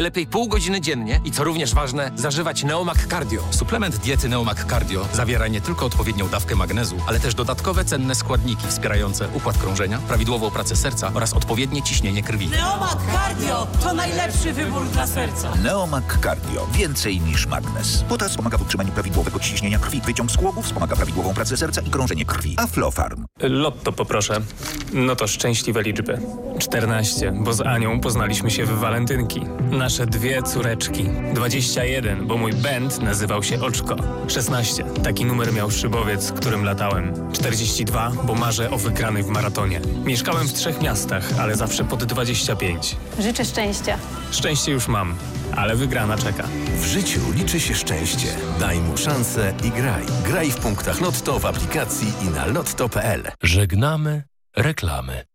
Najlepiej pół godziny dziennie i co również ważne, zażywać Neomak Cardio. Suplement diety Neomak Cardio zawiera nie tylko odpowiednią dawkę magnezu, ale też dodatkowe cenne składniki wspierające układ krążenia, prawidłową pracę serca oraz odpowiednie ciśnienie krwi. Neomak Cardio to najlepszy wybór dla serca. Neomak Cardio. Więcej niż magnes. Potas pomaga w utrzymaniu prawidłowego ciśnienia krwi. Wyciąg z głowu wspomaga prawidłową pracę serca i krążenie krwi. Aflofarm. Lotto poproszę. No to szczęśliwe liczby. 14, bo z Anią poznaliśmy się w walentynki. Nasze dwie córeczki. 21, bo mój band nazywał się Oczko. 16, taki numer miał szybowiec, którym latałem. 42, bo marzę o wygranej w maratonie. Mieszkałem w trzech miastach, ale zawsze pod 25. Życzę szczęścia. Szczęście już mam, ale wygrana czeka. W życiu liczy się szczęście. Daj mu szansę i graj. Graj w punktach Lotto w aplikacji i na lotto.pl. Żegnamy reklamy.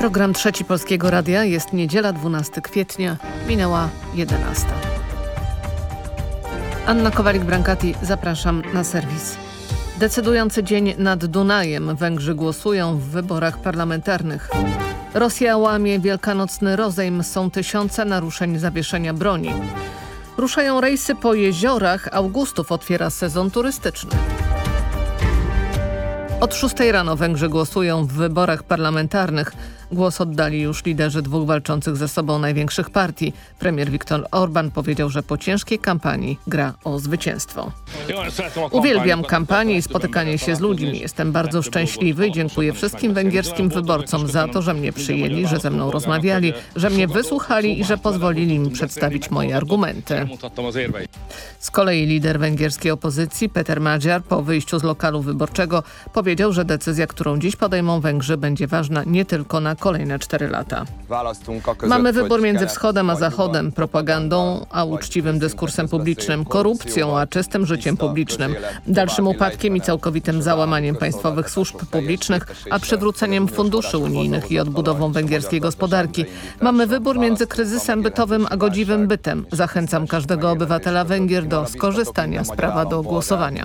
Program Trzeci Polskiego Radia jest niedziela 12 kwietnia, minęła 11. Anna Kowalik-Brankati, zapraszam na serwis. Decydujący dzień nad Dunajem. Węgrzy głosują w wyborach parlamentarnych. Rosja łamie wielkanocny rozejm. Są tysiące naruszeń zawieszenia broni. Ruszają rejsy po jeziorach. Augustów otwiera sezon turystyczny. Od 6 rano Węgrzy głosują w wyborach parlamentarnych. Głos oddali już liderzy dwóch walczących ze sobą największych partii. Premier Viktor Orban powiedział, że po ciężkiej kampanii gra o zwycięstwo. Uwielbiam kampanię i spotykanie się z ludźmi. Jestem bardzo szczęśliwy i dziękuję wszystkim węgierskim wyborcom za to, że mnie przyjęli, że ze mną rozmawiali, że mnie wysłuchali i że pozwolili mi przedstawić moje argumenty. Z kolei lider węgierskiej opozycji Peter Magyar po wyjściu z lokalu wyborczego powiedział, że decyzja, którą dziś podejmą Węgrzy będzie ważna nie tylko na kolejne cztery lata. Mamy wybór między wschodem a zachodem, propagandą a uczciwym dyskursem publicznym, korupcją a czystym życiem publicznym, dalszym upadkiem i całkowitym załamaniem państwowych służb publicznych, a przywróceniem funduszy unijnych i odbudową węgierskiej gospodarki. Mamy wybór między kryzysem bytowym a godziwym bytem. Zachęcam każdego obywatela Węgier do skorzystania z prawa do głosowania.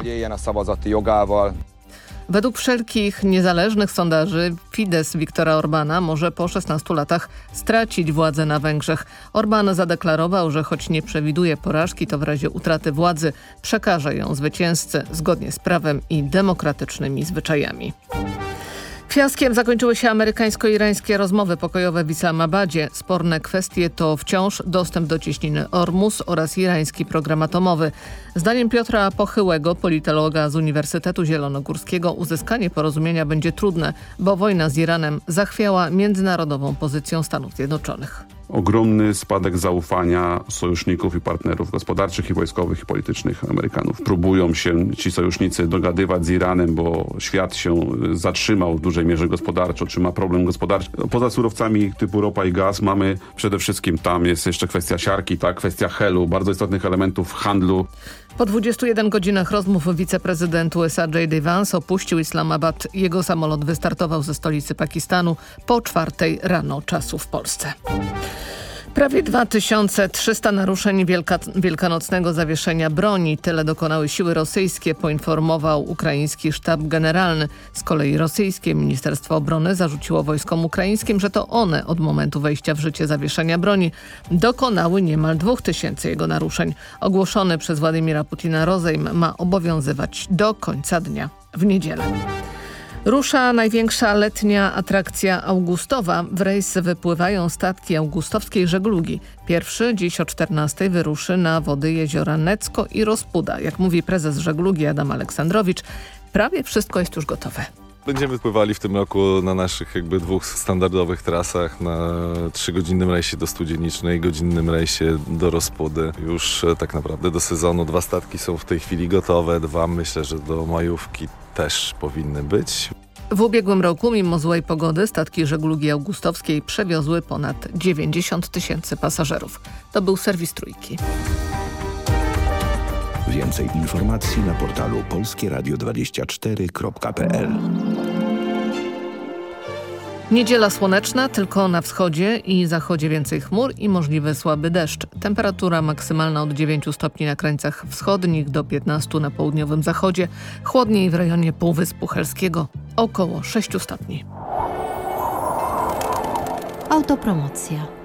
Według wszelkich niezależnych sondaży Fidesz Viktora Orbana może po 16 latach stracić władzę na Węgrzech. Orban zadeklarował, że choć nie przewiduje porażki, to w razie utraty władzy przekaże ją zwycięzcy zgodnie z prawem i demokratycznymi zwyczajami. Fiaskiem zakończyły się amerykańsko-irańskie rozmowy pokojowe w Islamabadzie. Sporne kwestie to wciąż dostęp do cieśniny Ormus oraz irański program atomowy. Zdaniem Piotra Pochyłego, politologa z Uniwersytetu Zielonogórskiego, uzyskanie porozumienia będzie trudne, bo wojna z Iranem zachwiała międzynarodową pozycją Stanów Zjednoczonych ogromny spadek zaufania sojuszników i partnerów gospodarczych i wojskowych i politycznych Amerykanów. Próbują się ci sojusznicy dogadywać z Iranem, bo świat się zatrzymał w dużej mierze gospodarczo, czy ma problem gospodarczy. Poza surowcami typu ropa i gaz mamy przede wszystkim tam jest jeszcze kwestia siarki, tak, kwestia helu, bardzo istotnych elementów handlu. Po 21 godzinach rozmów wiceprezydent USA J.D. Vance opuścił Islamabad. Jego samolot wystartował ze stolicy Pakistanu po czwartej rano czasu w Polsce. Prawie 2300 naruszeń wielka, wielkanocnego zawieszenia broni. Tyle dokonały siły rosyjskie, poinformował ukraiński sztab generalny. Z kolei rosyjskie Ministerstwo Obrony zarzuciło wojskom ukraińskim, że to one od momentu wejścia w życie zawieszenia broni dokonały niemal 2000 jego naruszeń. Ogłoszony przez Władimira Putina rozejm ma obowiązywać do końca dnia w niedzielę. Rusza największa letnia atrakcja augustowa. W rejs wypływają statki augustowskiej żeglugi. Pierwszy dziś o 14 wyruszy na wody jeziora Necko i Rozpuda. Jak mówi prezes żeglugi Adam Aleksandrowicz, prawie wszystko jest już gotowe. Będziemy pływali w tym roku na naszych jakby dwóch standardowych trasach, na trzygodzinnym rejsie do Studzienicznej, godzinnym rejsie do Rozpudy. Już tak naprawdę do sezonu dwa statki są w tej chwili gotowe, dwa myślę, że do majówki też powinny być. W ubiegłym roku, mimo złej pogody, statki żeglugi augustowskiej przewiozły ponad 90 tysięcy pasażerów. To był serwis Trójki. Więcej informacji na portalu polskieradio24.pl Niedziela słoneczna, tylko na wschodzie i zachodzie więcej chmur i możliwy słaby deszcz. Temperatura maksymalna od 9 stopni na krańcach wschodnich do 15 na południowym zachodzie. Chłodniej w rejonie Półwyspu Helskiego około 6 stopni. Autopromocja.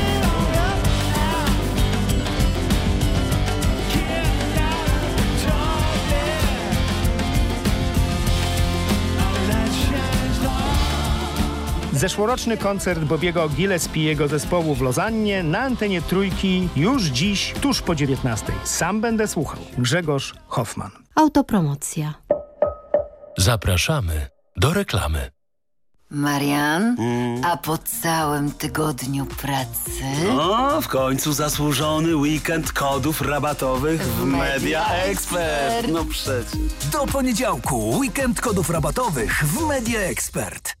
Zeszłoroczny koncert Bobiego Gillespiego zespołu w Lozannie na antenie Trójki już dziś, tuż po 19. Sam będę słuchał. Grzegorz Hoffman. Autopromocja. Zapraszamy do reklamy. Marian, a po całym tygodniu pracy... No, w końcu zasłużony weekend kodów rabatowych w Media Expert. No przecież. Do poniedziałku weekend kodów rabatowych w Media Expert.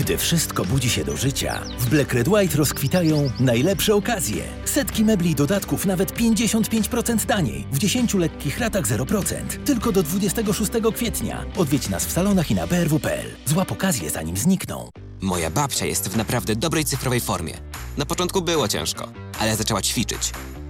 Gdy wszystko budzi się do życia, w Black Red White rozkwitają najlepsze okazje. Setki mebli i dodatków nawet 55% taniej. W 10 lekkich ratach 0%. Tylko do 26 kwietnia. Odwiedź nas w salonach i na brw.pl. Złap okazję zanim znikną. Moja babcia jest w naprawdę dobrej cyfrowej formie. Na początku było ciężko, ale zaczęła ćwiczyć.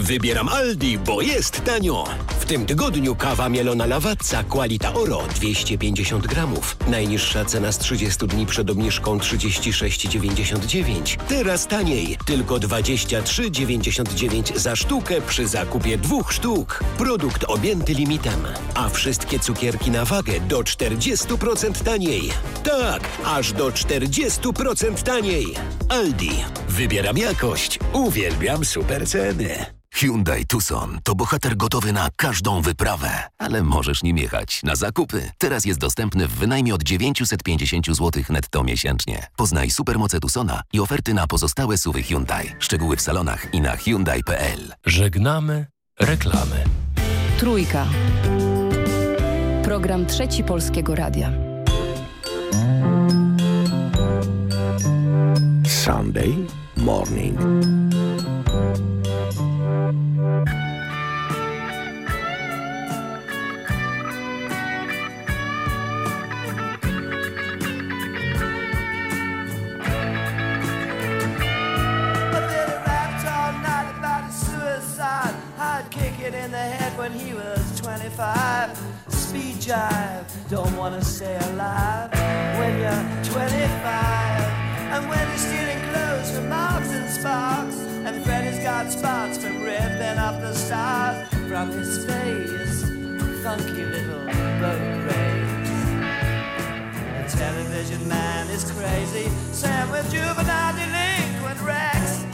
Wybieram Aldi, bo jest tanio. W tym tygodniu kawa mielona Lawazza Qualita Oro 250 gramów. Najniższa cena z 30 dni przed obniżką 36,99. Teraz taniej, tylko 23,99 za sztukę przy zakupie dwóch sztuk. Produkt objęty limitem. A wszystkie cukierki na wagę do 40% taniej. Tak, aż do 40% taniej. Aldi. Wybieram jakość. Uwielbiam super ceny. Hyundai Tucson to bohater gotowy na każdą wyprawę, ale możesz nim jechać na zakupy. Teraz jest dostępny w wynajmie od 950 zł netto miesięcznie. Poznaj supermoce Tucsona i oferty na pozostałe suwy Hyundai. Szczegóły w salonach i na Hyundai.pl. Żegnamy reklamy. Trójka. Program Trzeci Polskiego Radia. Sunday morning. In head when he was 25. Speed jive, don't wanna stay alive when you're 25. And when you're stealing clothes from Marks and Sparks, and Freddy's got spots from ripping up the stars from his face. Funky little boat race. The television man is crazy, Sam with juvenile delinquent Rex.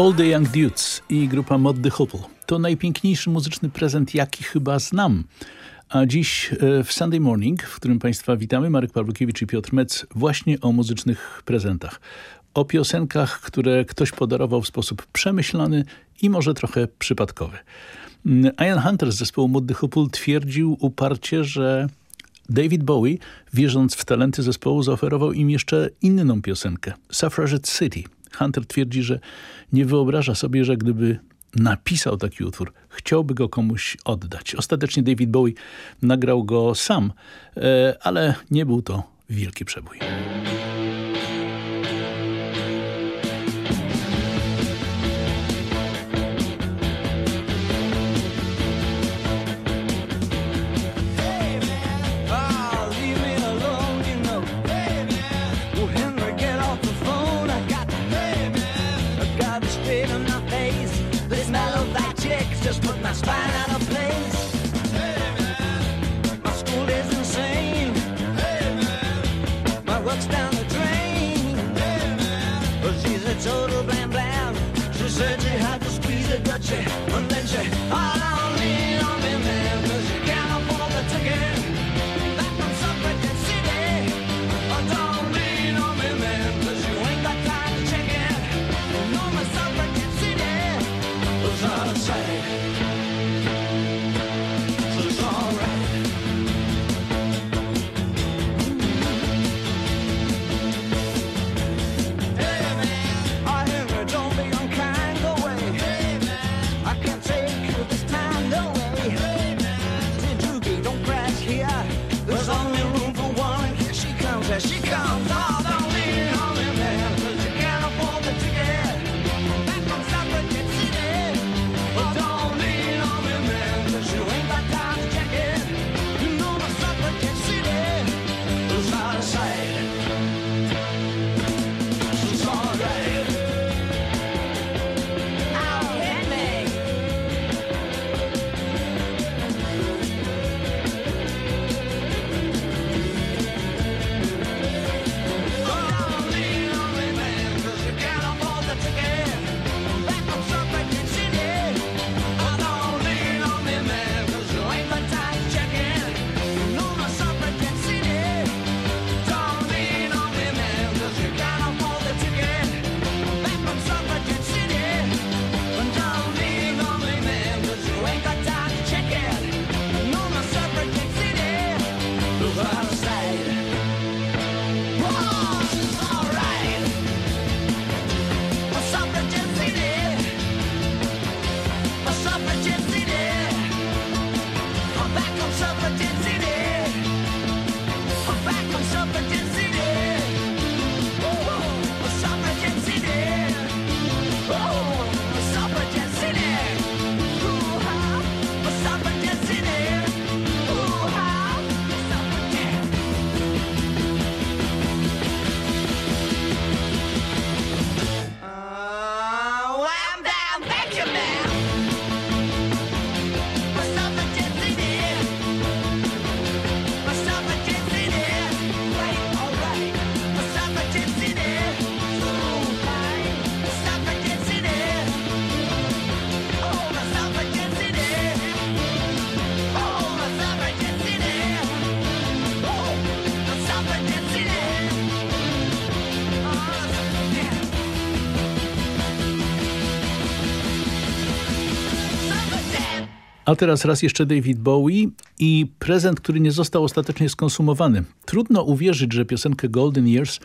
All the Young Dudes i grupa Mod the Hopple. To najpiękniejszy muzyczny prezent, jaki chyba znam. A dziś e, w Sunday Morning, w którym Państwa witamy, Marek Pawlukiewicz i Piotr Mec, właśnie o muzycznych prezentach. O piosenkach, które ktoś podarował w sposób przemyślany i może trochę przypadkowy. Mm, Ian Hunter z zespołu Mod the Hopple twierdził uparcie, że David Bowie, wierząc w talenty zespołu, zaoferował im jeszcze inną piosenkę, Suffragette City. Hunter twierdzi, że nie wyobraża sobie, że gdyby napisał taki utwór, chciałby go komuś oddać. Ostatecznie David Bowie nagrał go sam, e, ale nie był to wielki przebój. A teraz raz jeszcze David Bowie i prezent, który nie został ostatecznie skonsumowany. Trudno uwierzyć, że piosenkę Golden Years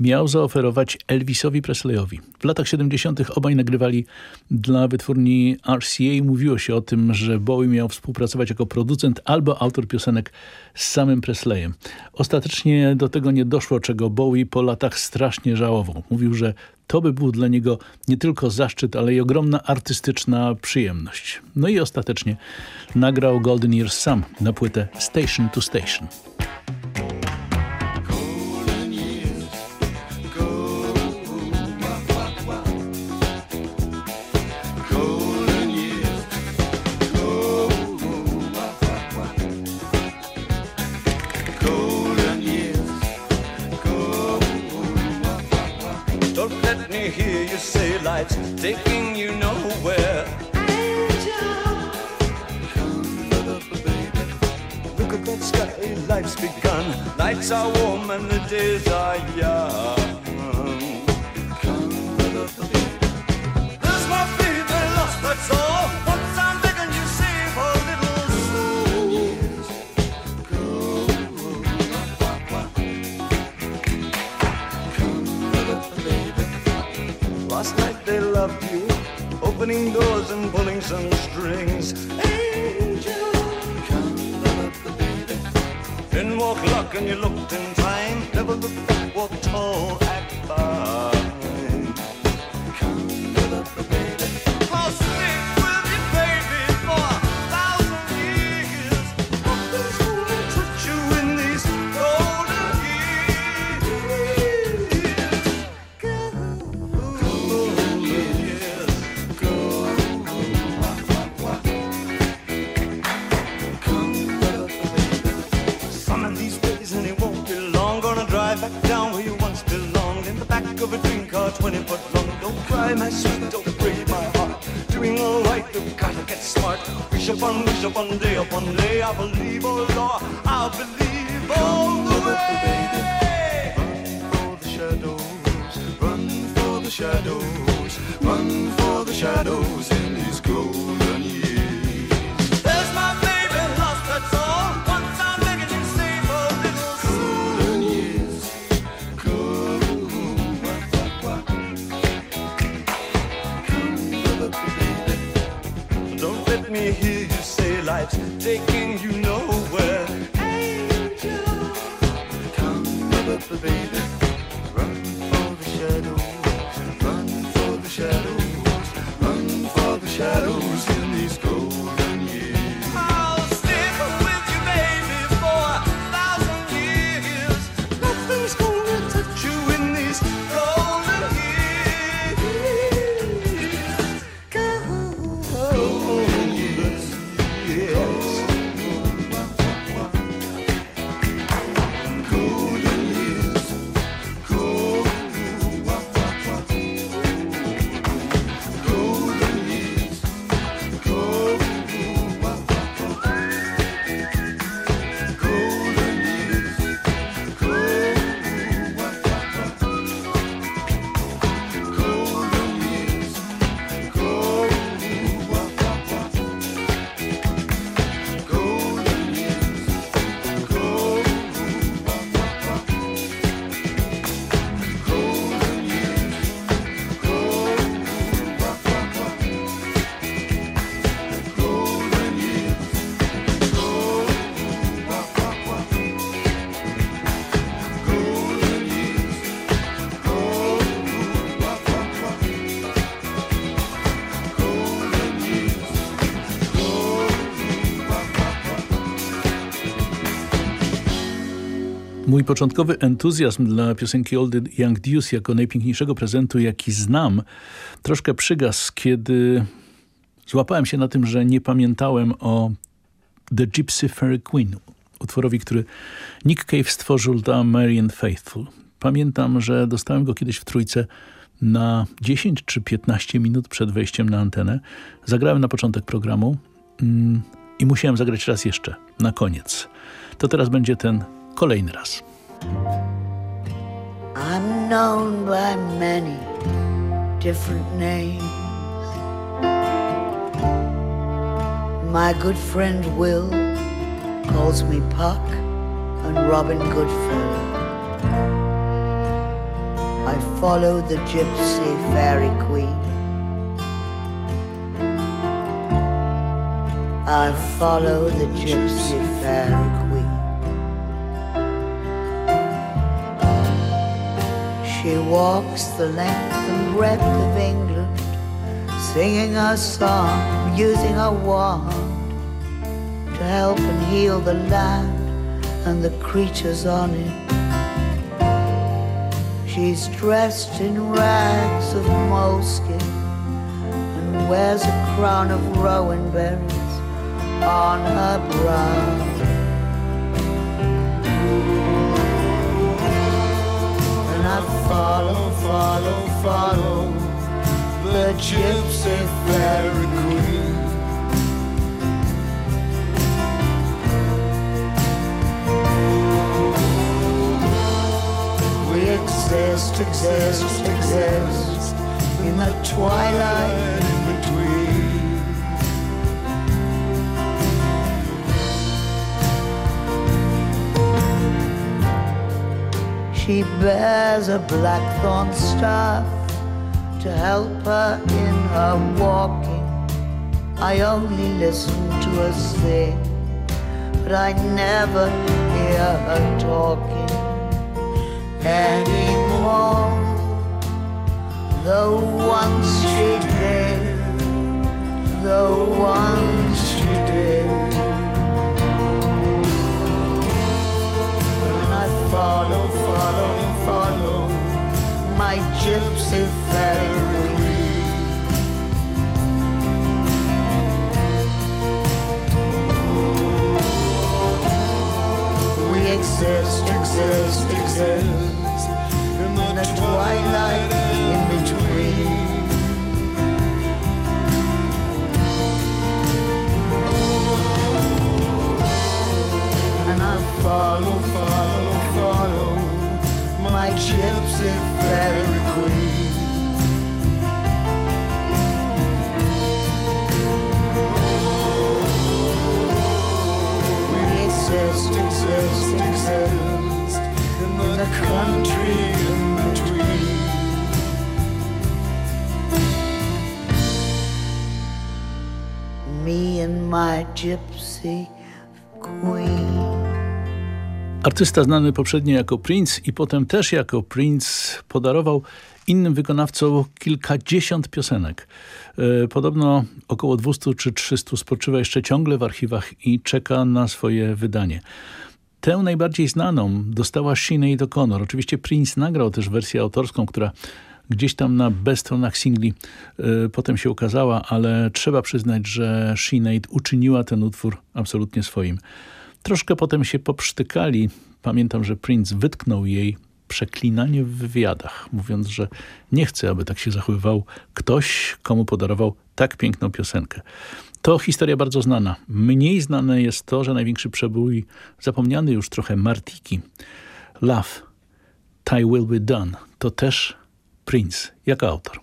miał zaoferować Elvisowi Presleyowi. W latach 70. obaj nagrywali dla wytwórni RCA. Mówiło się o tym, że Bowie miał współpracować jako producent albo autor piosenek z samym Presleyem. Ostatecznie do tego nie doszło, czego Bowie po latach strasznie żałował. Mówił, że to by był dla niego nie tylko zaszczyt, ale i ogromna artystyczna przyjemność. No i ostatecznie nagrał Golden Years sam na płytę Station to Station. Taking you nowhere. Angel, Look at that sky, life's begun. Nights are warm and the days are young. Opening doors and pulling some strings. Angel, Didn't walk luck and you looked in time. Never looked back, walk tall, act fine. Me hear you say life's taking you nowhere. Angel, come, baby, Mój początkowy entuzjazm dla piosenki Old Young Deuce jako najpiękniejszego prezentu, jaki znam, troszkę przygasł, kiedy złapałem się na tym, że nie pamiętałem o The Gypsy Fairy Queen, utworowi, który Nick Cave stworzył dla Marian Faithful. Pamiętam, że dostałem go kiedyś w trójce na 10 czy 15 minut przed wejściem na antenę. Zagrałem na początek programu mm, i musiałem zagrać raz jeszcze, na koniec. To teraz będzie ten kolejny raz. I'm known by many different names. My good friend Will calls me Puck and Robin Goodfellow. I follow the gypsy fairy queen. I follow the gypsy fairy queen. She walks the length and breadth of England, singing a song, using a wand to help and heal the land and the creatures on it. She's dressed in rags of moleskin and wears a crown of rowan berries on her brow. Follow, follow, follow the gypsy fairy queen. We exist, exist, exist in the twilight She bears a blackthorn staff to help her in her walking. I only listen to her sing, but I never hear her talking anymore. Though once she did, though once she did. Follow, follow, follow my gypsy fairy. We exist, exist, exist in the twilight in between. And I follow, follow, follow my gypsy fairy queen. We exist, exist, exist in the country in between. Me and my gypsy queen. Artysta znany poprzednio jako Prince i potem też jako Prince podarował innym wykonawcom kilkadziesiąt piosenek. E, Podobno około 200 czy 300 spoczywa jeszcze ciągle w archiwach i czeka na swoje wydanie. Tę najbardziej znaną dostała Sinead O'Connor. Oczywiście Prince nagrał też wersję autorską, która gdzieś tam na bestronach singli y, potem się ukazała, ale trzeba przyznać, że Sinead uczyniła ten utwór absolutnie swoim. Troszkę potem się poprztykali. Pamiętam, że Prince wytknął jej przeklinanie w wywiadach, mówiąc, że nie chce, aby tak się zachowywał ktoś, komu podarował tak piękną piosenkę. To historia bardzo znana. Mniej znane jest to, że największy przebój, zapomniany już trochę Martiki, Love, Ty Will Be Done, to też Prince jako autor.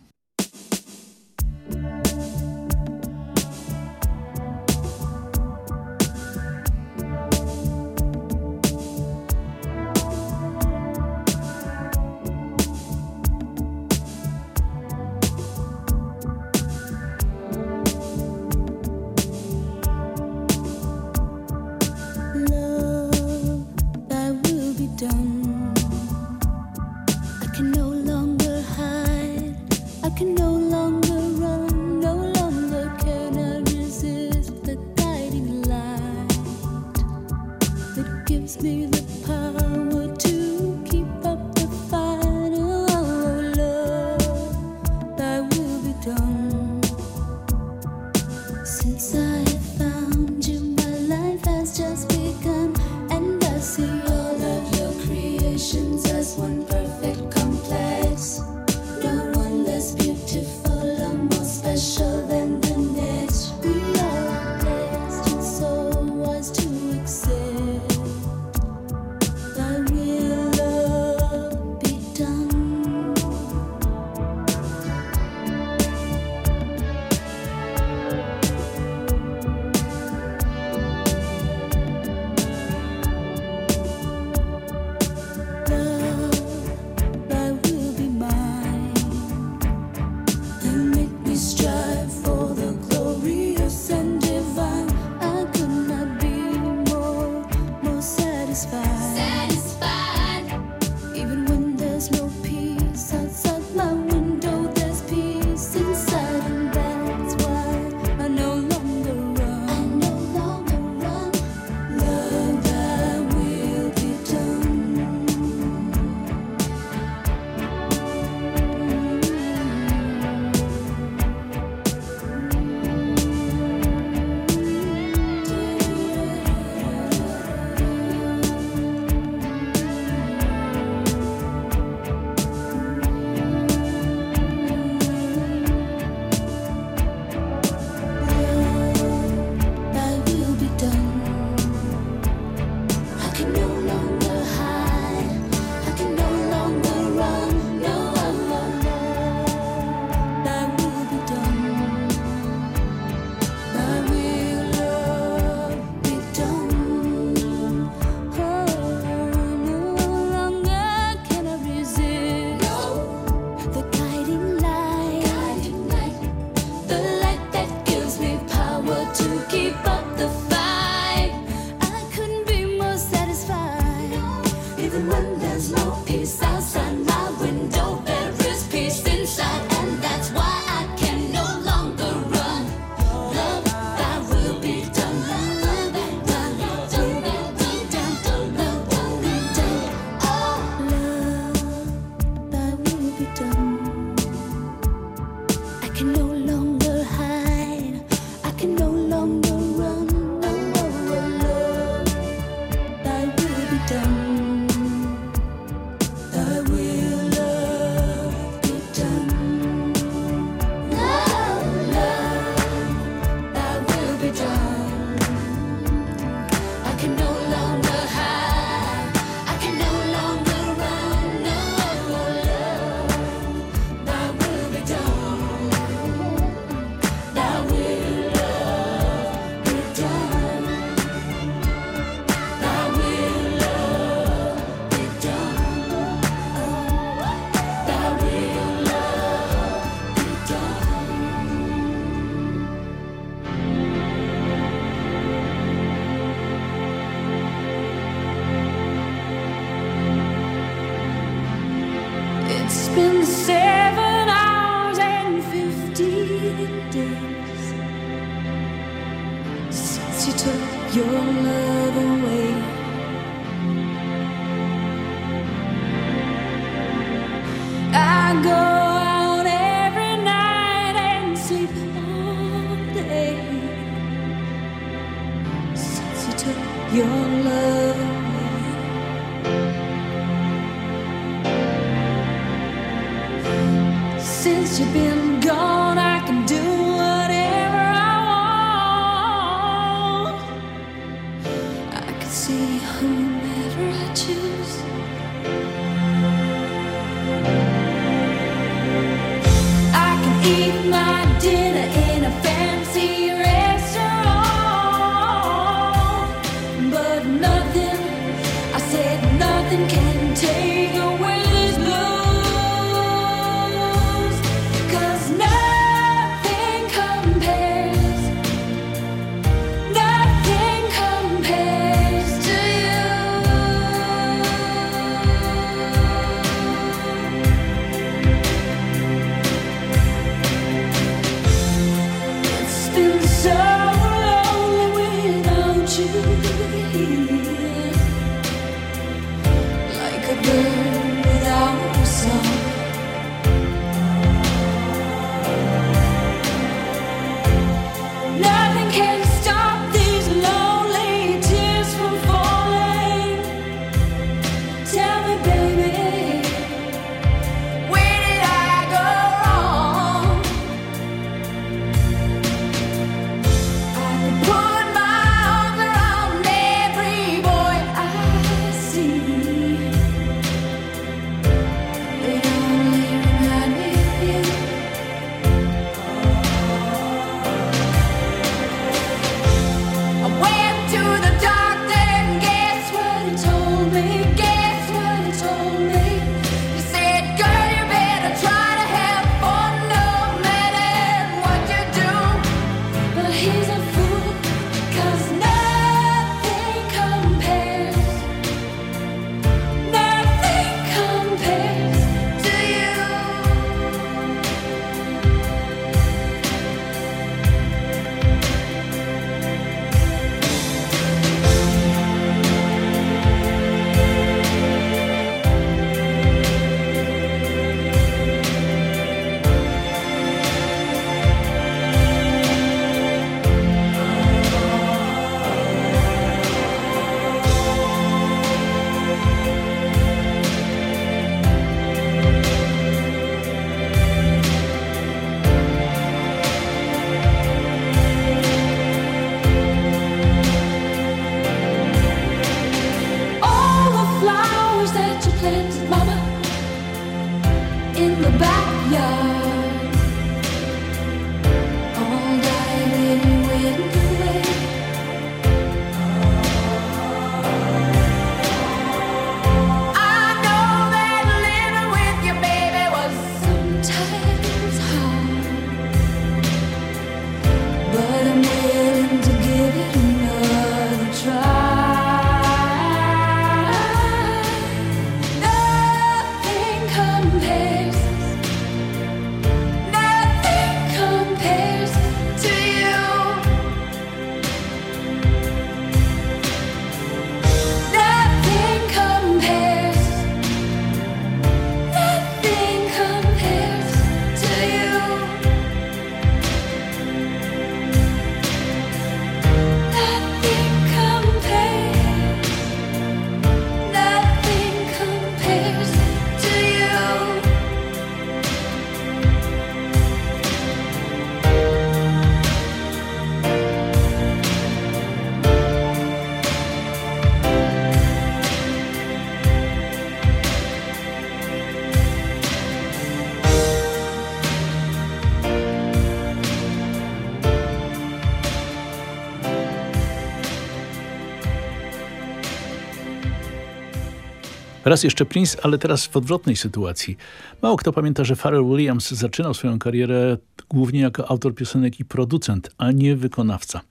Raz jeszcze Prince, ale teraz w odwrotnej sytuacji. Mało kto pamięta, że Pharrell Williams zaczynał swoją karierę głównie jako autor piosenek i producent, a nie wykonawca.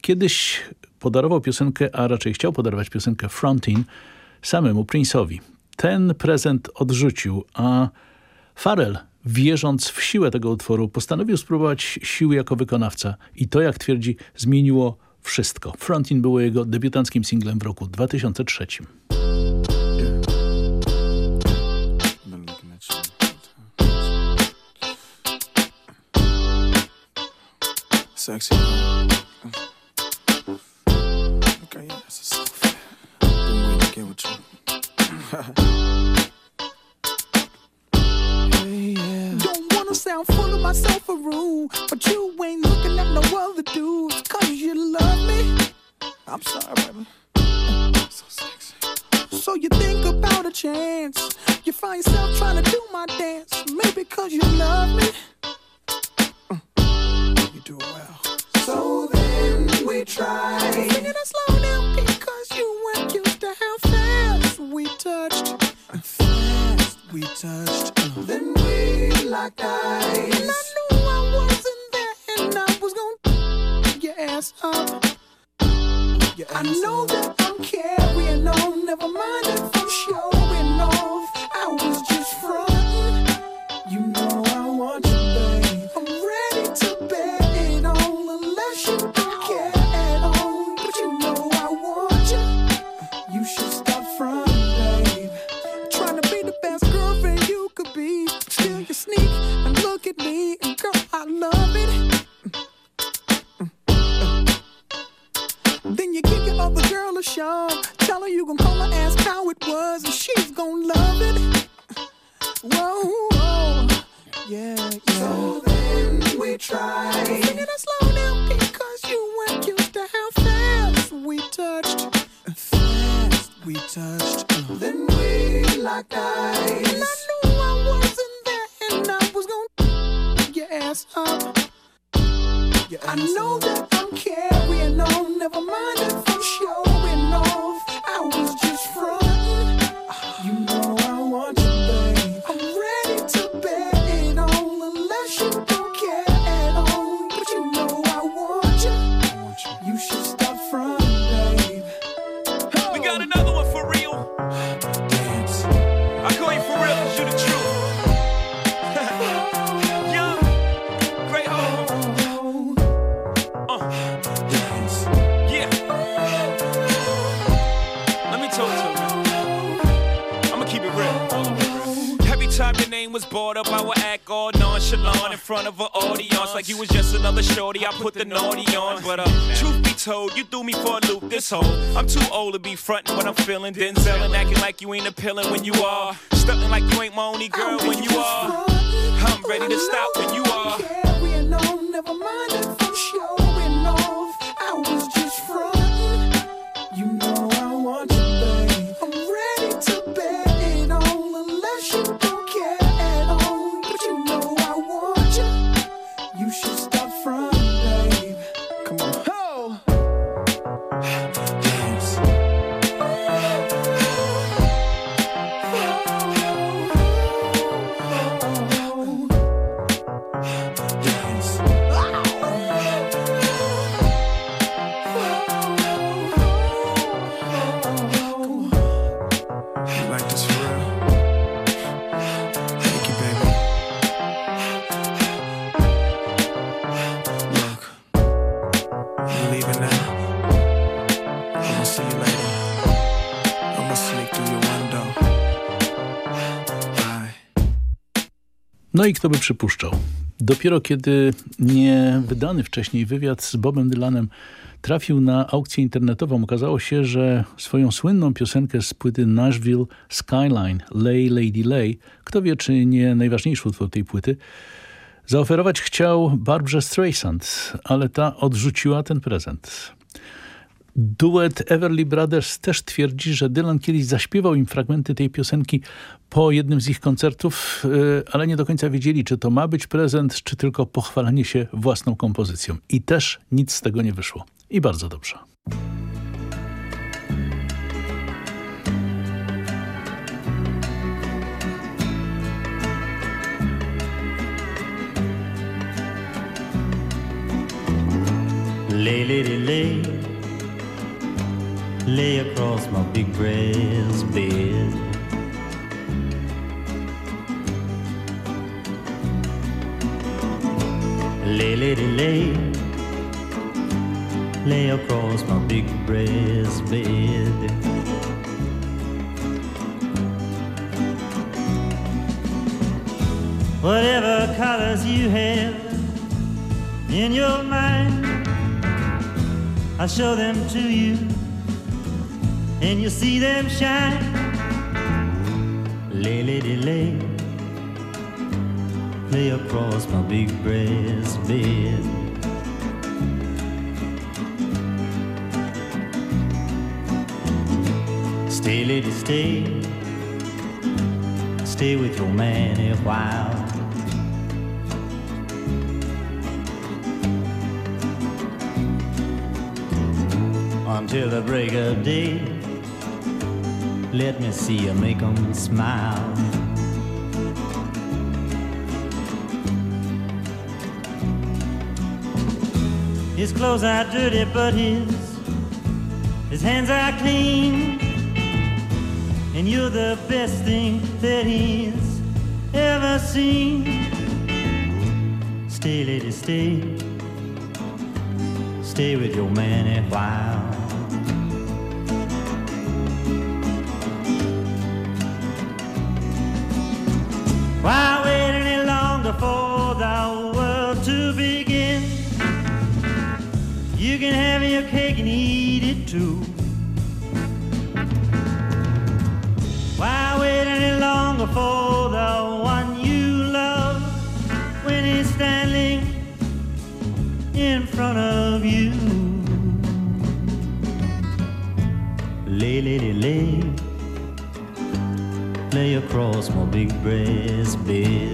Kiedyś podarował piosenkę, a raczej chciał podarować piosenkę Frontin samemu Prince'owi. Ten prezent odrzucił, a Pharrell wierząc w siłę tego utworu, postanowił spróbować siły jako wykonawca i to, jak twierdzi, zmieniło wszystko. Frontin było jego debiutanckim singlem w roku 2003. Sexy. Okay, yeah, that's a selfie. Been waiting to get with you. hey, yeah. Don't wanna sound full of myself or rude, but you ain't looking at no other dudes, cause you love me. I'm sorry, baby. So sexy. So you think about a chance. You find yourself trying to do my dance, maybe cause you love me. Do it well. So then we try. Sing it slow down because you weren't used to how fast we touched. Fast we touched. Then we locked eyes. And I knew I wasn't there and I was gonna your ass up. Your I know that I'm carrying on. Never mind if I'm showing off. I was just frontin'. You know I want you, me, and girl I love it. Then you give your other girl a shove. Tell her you gon' call her, ask how it was, and she's gon' love it. Whoa, whoa. yeah, yeah. So then we it slow down because you weren't used to how fast we touched. Fast we touched. Then we locked eyes. Up. I know that I'm carrying on. Never mind if I'm showing off. I was front of an audience like you was just another shorty. I put the naughty on, but uh, truth be told, you threw me for a loop this whole. I'm too old to be frontin' when I'm feeling Denzel and acting like you ain't appealing when you are. Stuntin' like you ain't my only girl when you are. I'm ready to stop when you are. Never mind No i kto by przypuszczał? Dopiero kiedy niewydany wcześniej wywiad z Bobem Dylanem trafił na aukcję internetową, okazało się, że swoją słynną piosenkę z płyty Nashville Skyline Lay Lady Lay, kto wie czy nie najważniejszy utwór tej płyty, zaoferować chciał Barbrze Streisand, ale ta odrzuciła ten prezent. Duet Everly Brothers też twierdzi, że Dylan kiedyś zaśpiewał im fragmenty tej piosenki po jednym z ich koncertów, yy, ale nie do końca wiedzieli, czy to ma być prezent, czy tylko pochwalenie się własną kompozycją. I też nic z tego nie wyszło. I bardzo dobrze. Lay, lady, lay, lay across my big brass bed. Lay, lady, lay, lay across my big brass bed. Whatever colors you have in your mind. I'll show them to you, and you'll see them shine. Lay, lady, lay, lay across my big breast bed. Stay, lady, stay. Stay with your man a while. Until the break of day, let me see you make 'em smile. His clothes are dirty, but his his hands are clean. And you're the best thing that he's ever seen. Stay, lady, stay. Stay with your man a while. Can have your cake and eat it too. Why wait any longer for the one you love when he's standing in front of you? Lay, lady, lay, lay across my big breast bed.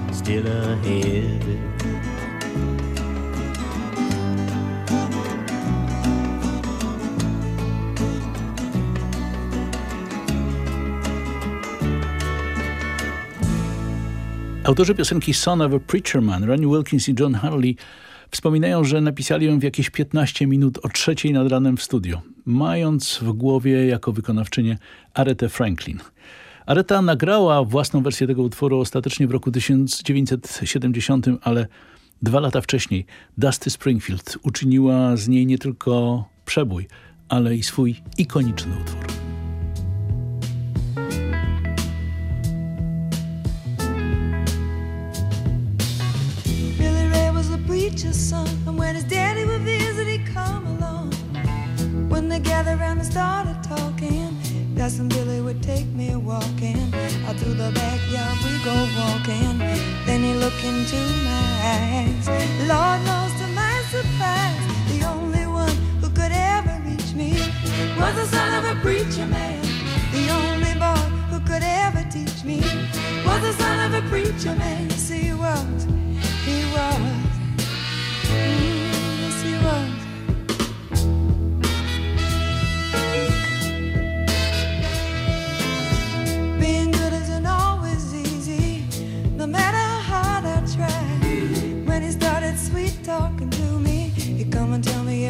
still ahead. Autorzy piosenki Son of a Preacher Man, Ronnie Wilkins i John Harley wspominają, że napisali ją w jakieś 15 minut o trzeciej nad ranem w studio, mając w głowie jako wykonawczynię Aretę Franklin. Areta nagrała własną wersję tego utworu ostatecznie w roku 1970, ale dwa lata wcześniej Dusty Springfield uczyniła z niej nie tylko przebój, ale i swój ikoniczny utwór. Preacher's son, and when his daddy would visit, he'd come along. When they gathered around and started talking, Cousin Billy would take me walking. Out through the backyard we go walking. Then he look into my eyes. Lord knows to my surprise, the only one who could ever reach me was the son of a preacher man. The only boy who could ever teach me was the son of a preacher man. Yes, he was. He was. Mm,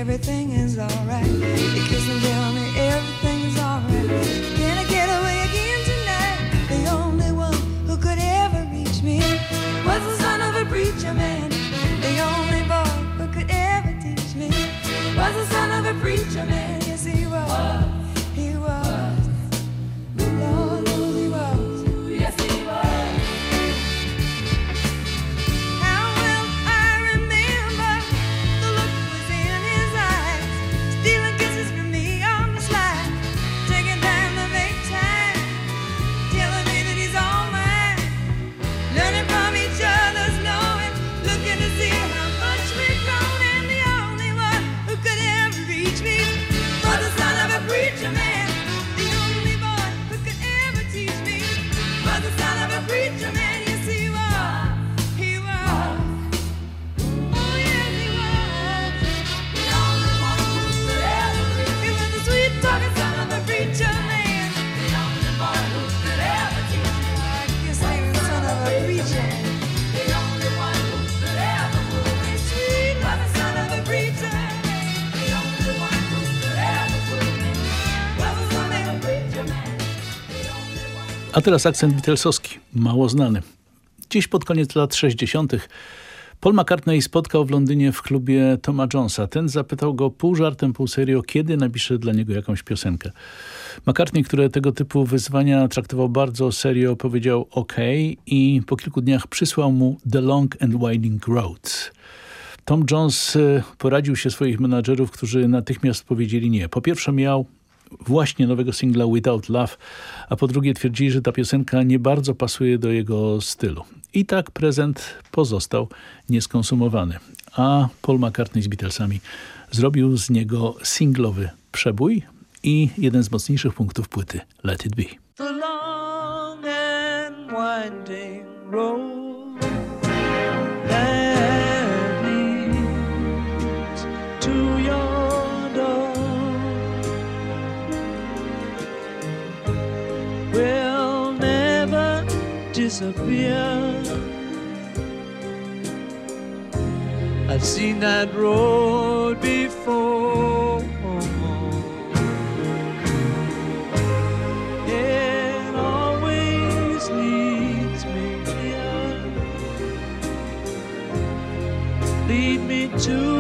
everything is alright. A teraz akcent Beatlesowski, mało znany. Dziś pod koniec lat 60. Paul McCartney spotkał w Londynie w klubie Toma Jonesa. Ten zapytał go pół żartem, pół serio, kiedy napisze dla niego jakąś piosenkę. McCartney, który tego typu wyzwania traktował bardzo serio, powiedział OK i po kilku dniach przysłał mu The Long and Winding Road. Tom Jones e, poradził się swoich menadżerów, którzy natychmiast powiedzieli nie. Po pierwsze miał właśnie nowego singla Without Love, a po drugie twierdzili, że ta piosenka nie bardzo pasuje do jego stylu. I tak prezent pozostał nieskonsumowany. A Paul McCartney z Beatlesami zrobił z niego singlowy przebój i jeden z mocniejszych punktów płyty Let It Be. The long and winding road disappear. I've seen that road before. It always leads me here. Lead me to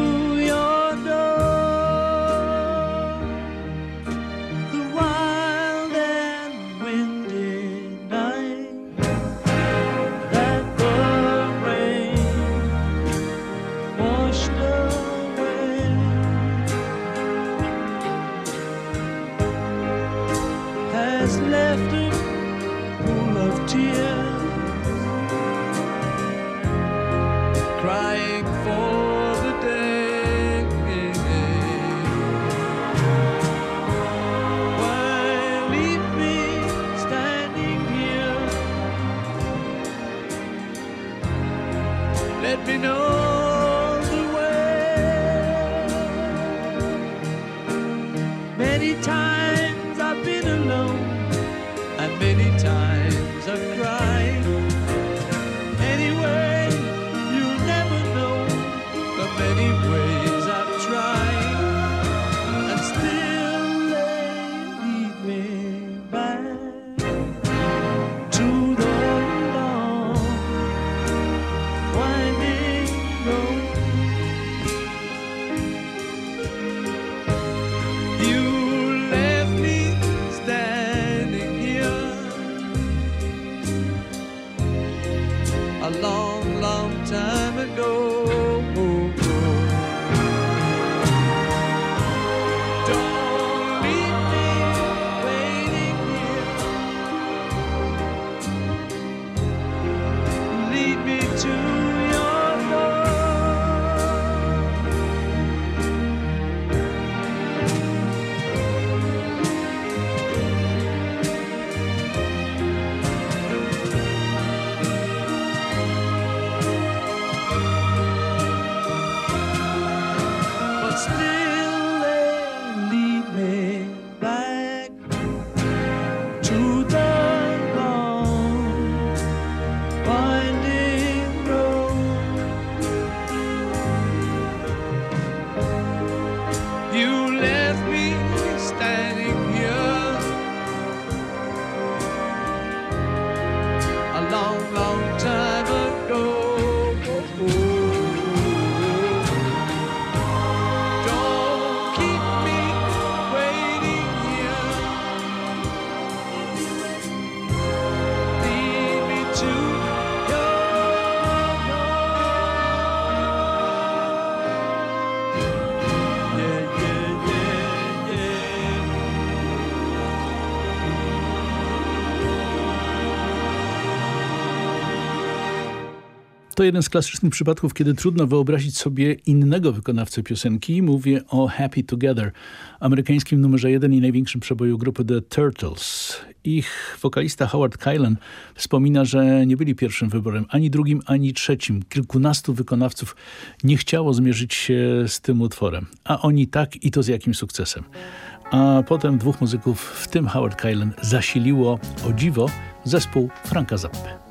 To jeden z klasycznych przypadków, kiedy trudno wyobrazić sobie innego wykonawcę piosenki. Mówię o Happy Together, amerykańskim numerze jeden i największym przeboju grupy The Turtles. Ich wokalista Howard Kylan wspomina, że nie byli pierwszym wyborem, ani drugim, ani trzecim. Kilkunastu wykonawców nie chciało zmierzyć się z tym utworem, a oni tak i to z jakim sukcesem. A potem dwóch muzyków, w tym Howard Kylan, zasiliło, o dziwo, zespół Franka Zappy.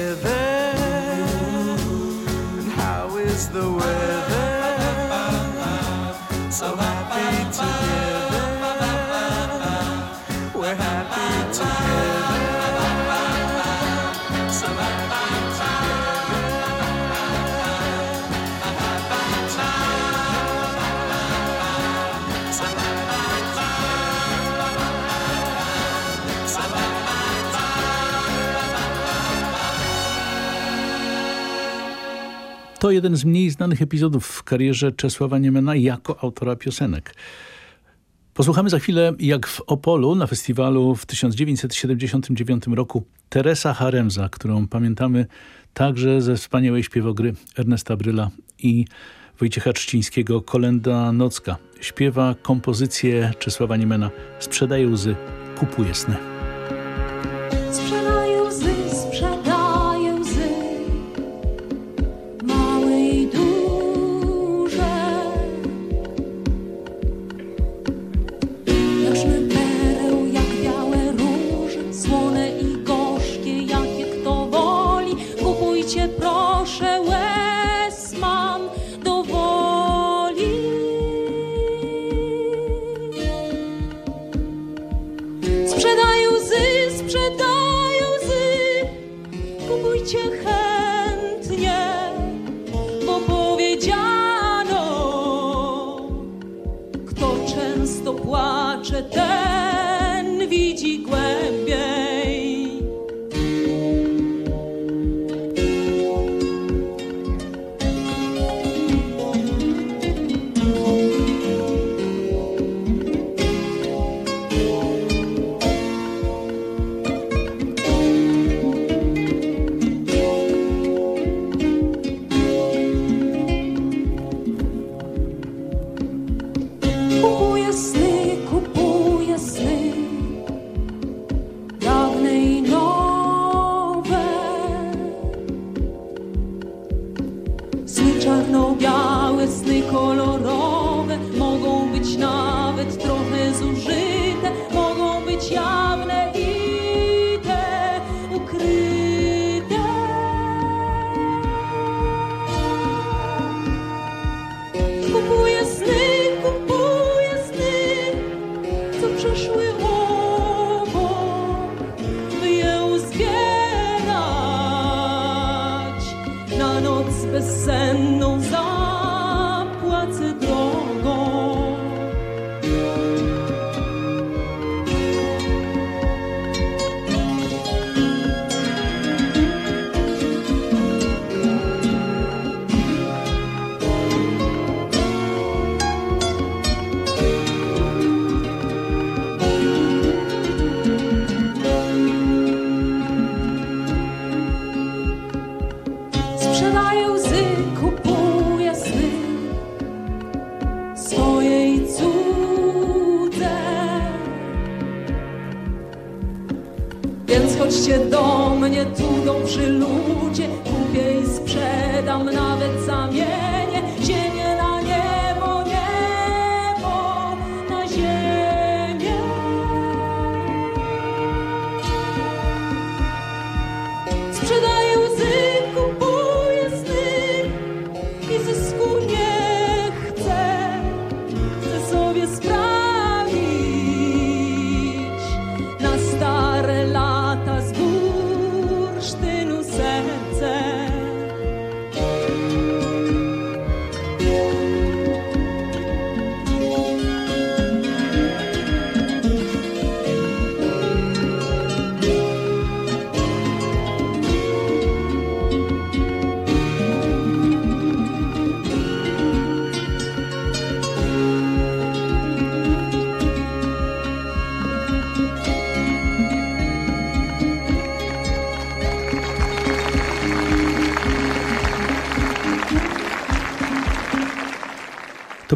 To jeden z mniej znanych epizodów w karierze Czesława Niemena jako autora piosenek. Posłuchamy za chwilę, jak w Opolu na festiwalu w 1979 roku Teresa Haremza, którą pamiętamy także ze wspaniałej śpiewogry Ernesta Bryla i Wojciecha Trzcińskiego Kolenda Nocka. Śpiewa kompozycję Czesława Niemena Sprzedaje łzy, kupuje sny.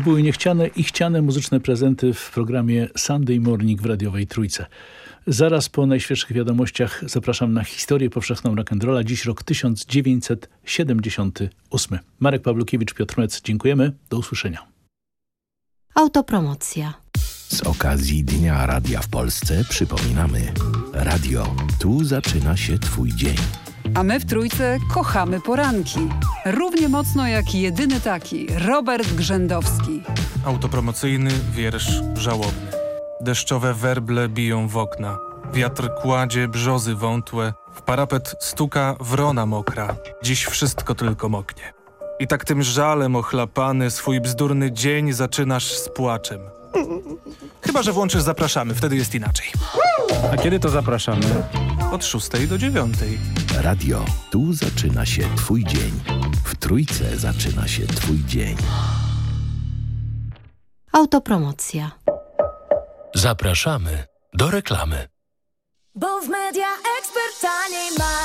Były niechciane i chciane muzyczne prezenty w programie Sunday Morning w radiowej Trójce. Zaraz po najświeższych wiadomościach zapraszam na historię powszechną rock'n'rolla. Dziś rok 1978. Marek Pawlukiewicz, Piotr Mec, dziękujemy. Do usłyszenia. Autopromocja. Z okazji Dnia Radia w Polsce przypominamy. Radio, tu zaczyna się Twój dzień. A my w Trójce kochamy poranki. Równie mocno jak jedyny taki, Robert Grzędowski. Autopromocyjny wiersz żałobny. Deszczowe werble biją w okna. Wiatr kładzie brzozy wątłe. W parapet stuka wrona mokra. Dziś wszystko tylko moknie. I tak tym żalem ochlapany swój bzdurny dzień zaczynasz z płaczem. Chyba, że włączysz zapraszamy, wtedy jest inaczej. A kiedy to zapraszamy? Od 6 do 9. Radio, tu zaczyna się Twój dzień. W Trójce zaczyna się Twój dzień. Autopromocja. Zapraszamy do reklamy. Bo w Media Expert taniej masz.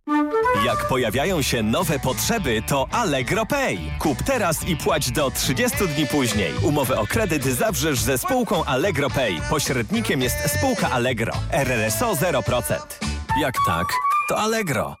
Jak pojawiają się nowe potrzeby, to Allegro Pay. Kup teraz i płać do 30 dni później. Umowę o kredyt zawrzesz ze spółką Allegro Pay. Pośrednikiem jest spółka Allegro. RRSO 0%. Jak tak, to Allegro.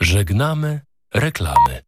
Żegnamy reklamy.